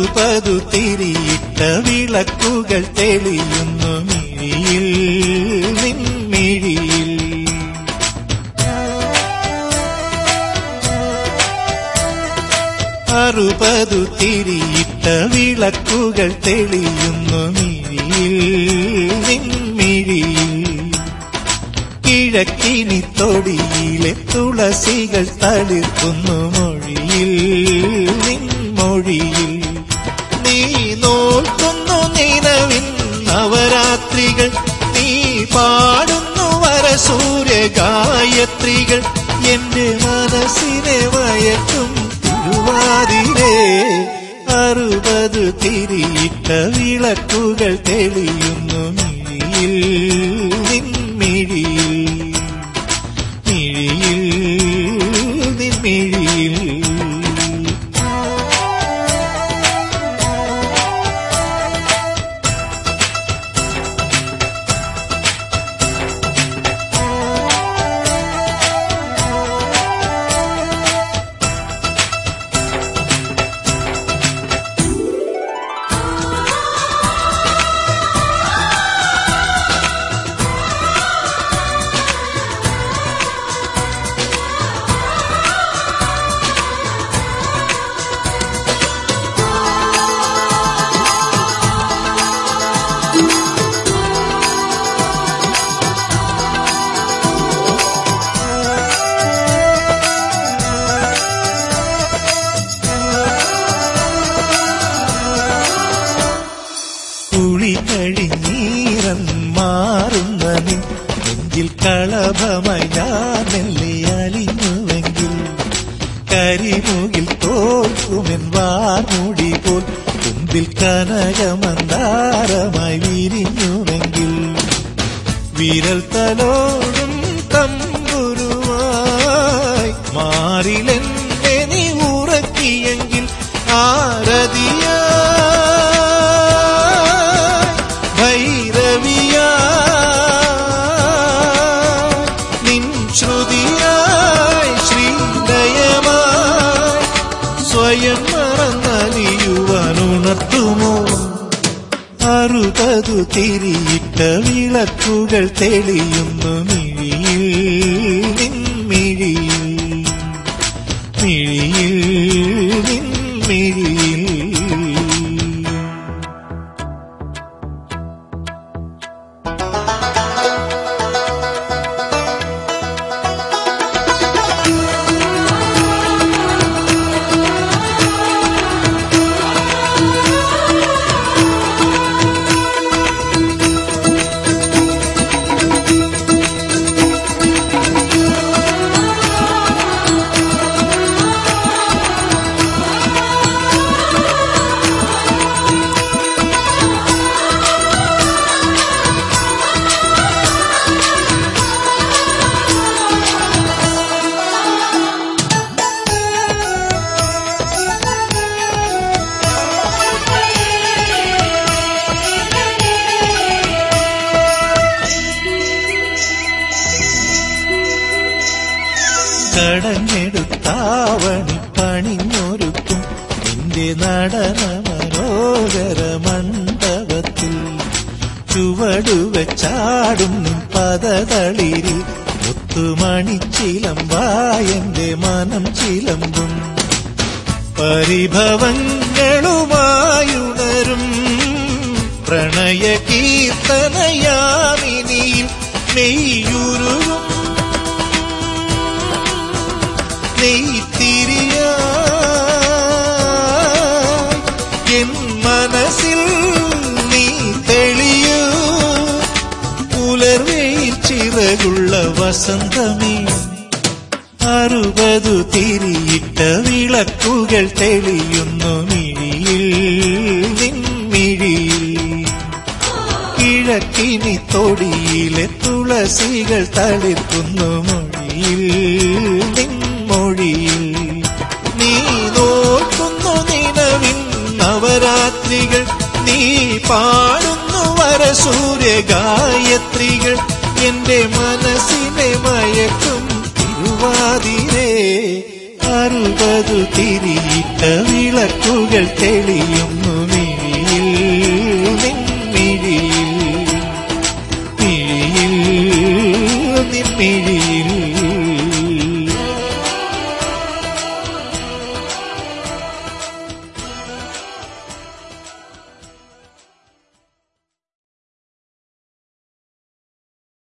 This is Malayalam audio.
അറുപതു തിരിയിട്ട വിളക്കുകൾ തെളിയുന്നു മിഴിയിൽ നിൻമിഴിയിൽ. അറുപതു തിരിയിട്ട വിളക്കുകൾ തെളിയുന്നു മിഴിയിൽ നിൻമിഴിയിൽ. കിഴക്കിനി തൊടിയിലെ തുളസികൾ തളിർക്കുന്നു മൊഴിയിൽ നിൻമൊഴിയിൽ. നീ നവരാത്രികൾ നീ പാടുന്നു വരസൂര്യ ഗായത്രികൾ എന്റെ മനസ്സിനെ വയറ്റും തിരുവാതിരേ. അറുപത് തിരിയിട്ട വിളക്കുകൾ തെളിയുന്നു മിഴിയിൽ നിൻമിഴിയിൽ. മിഴിയിൽ നിൻമിഴിയിൽ. നെഞ്ചിൽ കളഭമായി ഞാൻ മെല്ലെ കരിമുകിൽ തോൽക്കുമെൻ വാർമുടി പോൽ മുമ്പിൽ കനകമന്ദാരമായി വിരിഞ്ഞുവെങ്കിൽ വിരൽ തലോടും തമ്പുരുവായി മാറിലെന്നെ തിരിയിട്ട വിളക്കുകൾ തെളിയുന്നു കടഞ്ഞെടുത്താവണി പണിഞ്ഞൊരുക്കും. നിന്റെ നടന മനോഹര മണ്ഡപത്തിൽ ചുവടുവച്ചാടും നിൻ മുത്തുമണി ചിലമ്പായന്റെ മനം ചിലമ്പും. പരിഭവങ്ങളുമായുണരും. പ്രണയ കീർത്തനയാമിനിയിൽ നെയ്യുരുവും മനസ്സിൽ നീ തെളിയൂ. പുലർവേ ചിറകുള്ള വസന്തമേ. അറുപതു തിരിയിട്ട വിളക്കുകൾ തെളിയുന്നു മിഴിയിൽ നിൻമിഴിയിൽ. കിഴക്കിനി തൊടിയിലെ തുളസികൾ തളിർക്കുന്നു മൊഴിയിൽ നിൻമൊഴിയിൽ രാത്രികൾ നീ പാടുന്നു വരസൂര്യ ഗായത്രികൾ എന്റെ മനസ്സിനെ മയക്കും തിരുവാതിരേ. അറുപത് തിരിയിട്ട വിളക്കുകൾ തെളിയുന്നു മിഴിയിൽ നിന്നിഴിയിൽ മിഴിയിൽ